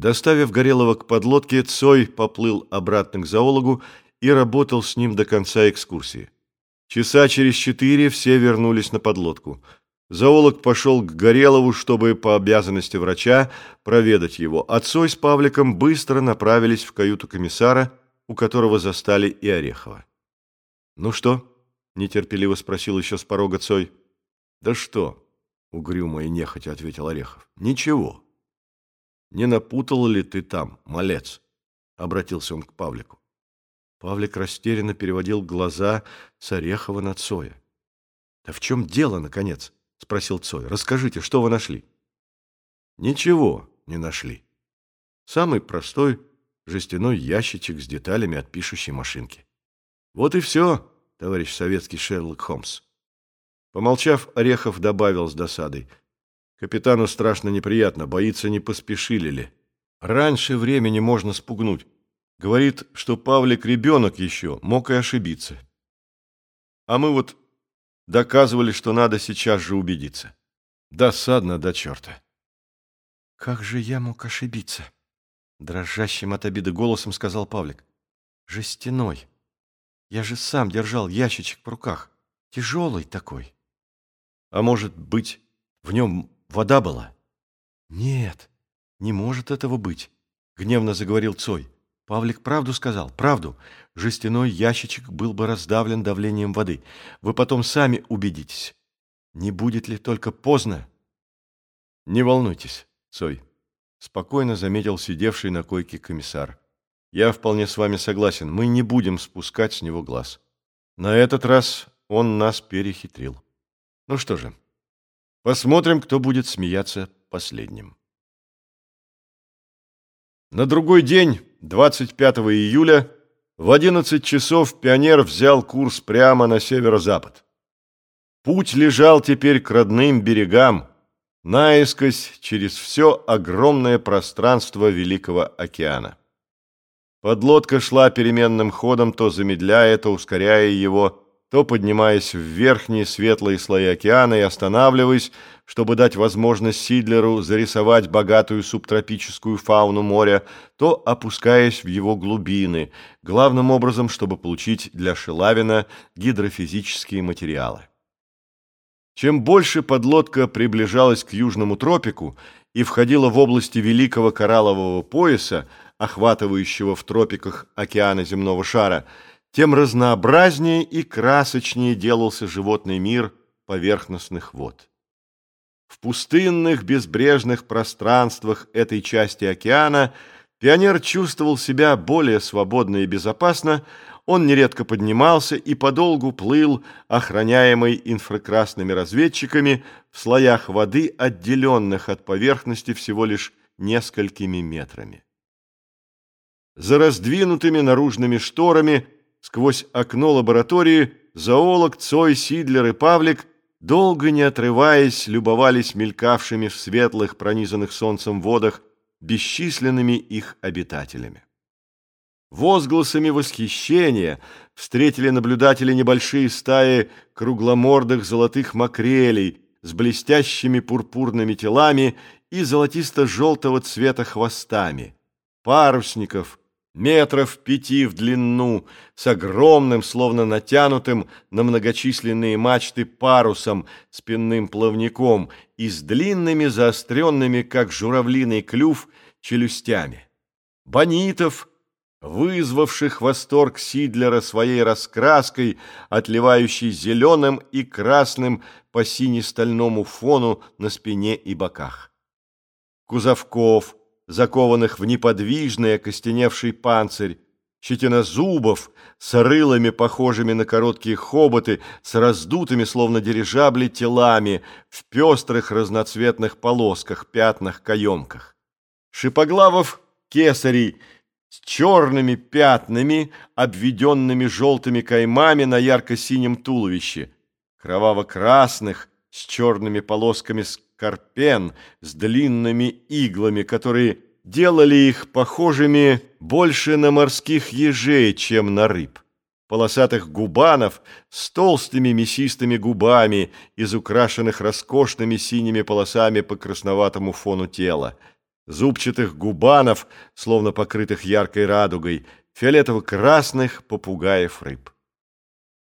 Доставив Горелого к подлодке, Цой поплыл обратно к зоологу и работал с ним до конца экскурсии. Часа через четыре все вернулись на подлодку. Зоолог пошел к Горелову, чтобы по обязанности врача проведать его, а Цой с Павликом быстро направились в каюту комиссара, у которого застали и Орехова. «Ну что?» — нетерпеливо спросил еще с порога Цой. «Да что?» — угрюмо и нехотя ответил Орехов. «Ничего». «Не напутал ли ты там, малец?» — обратился он к Павлику. Павлик растерянно переводил глаза с Орехова на Цоя. «Да в чем дело, наконец?» — спросил Цой. «Расскажите, что вы нашли?» «Ничего не нашли. Самый простой жестяной ящичек с деталями от пишущей машинки. Вот и все, товарищ советский Шерлок Холмс». Помолчав, Орехов добавил с досадой — Капитану страшно неприятно, боится, не поспешили ли. Раньше времени можно спугнуть. Говорит, что Павлик ребенок еще, мог и ошибиться. А мы вот доказывали, что надо сейчас же убедиться. Досадно до черта. «Как же я мог ошибиться?» Дрожащим от обиды голосом сказал Павлик. «Жестяной. Я же сам держал ящичек в руках. Тяжелый такой». «А может быть, в нем Вода была? Нет, не может этого быть, гневно заговорил Цой. Павлик правду сказал, правду. Жестяной ящичек был бы раздавлен давлением воды. Вы потом сами убедитесь. Не будет ли только поздно? Не волнуйтесь, Цой, спокойно заметил сидевший на койке комиссар. Я вполне с вами согласен, мы не будем спускать с него глаз. На этот раз он нас перехитрил. Ну что же, Посмотрим, кто будет смеяться последним. На другой день, 25 июля, в 11 часов пионер взял курс прямо на северо-запад. Путь лежал теперь к родным берегам, наискось через все огромное пространство Великого океана. Подлодка шла переменным ходом, то замедляя, то ускоряя его, то поднимаясь в верхние светлые слои океана и останавливаясь, чтобы дать возможность Сидлеру зарисовать богатую субтропическую фауну моря, то опускаясь в его глубины, главным образом, чтобы получить для Шелавина гидрофизические материалы. Чем больше подлодка приближалась к южному тропику и входила в области Великого Кораллового пояса, охватывающего в тропиках океана земного шара, тем разнообразнее и красочнее делался животный мир поверхностных вод. В пустынных безбрежных пространствах этой части океана пионер чувствовал себя более свободно и безопасно, он нередко поднимался и подолгу плыл, охраняемый инфракрасными разведчиками, в слоях воды, отделенных от поверхности всего лишь несколькими метрами. За раздвинутыми наружными шторами – Сквозь окно лаборатории зоолог Цой, Сидлер и Павлик, долго не отрываясь, любовались мелькавшими в светлых, пронизанных солнцем водах бесчисленными их обитателями. Возгласами восхищения встретили наблюдатели небольшие стаи кругломордых золотых макрелей с блестящими пурпурными телами и золотисто-желтого цвета хвостами, парусников, метров пяти в длину, с огромным, словно натянутым на многочисленные мачты парусом, спинным плавником и с длинными заостренными, как журавлиный клюв, челюстями. Бонитов, вызвавших восторг Сидлера своей раскраской, отливающей зеленым и красным по сине-стальному фону на спине и боках. Кузовков – закованных в неподвижный окостеневший панцирь, щетинозубов с рылами, похожими на короткие хоботы, с раздутыми, словно дирижабли, телами, в пестрых разноцветных полосках, пятнах, каемках. Шипоглавов кесарей с черными пятнами, обведенными желтыми каймами на ярко-синем туловище, кроваво-красных с черными полосками скорпен с длинными иглами, которые делали их похожими больше на морских ежей, чем на рыб. Полосатых губанов с толстыми мясистыми губами, из украшенных роскошными синими полосами по красноватому фону тела. зубчатых губанов, словно покрытых яркой радугой, фиолетово-красных попугаев рыб.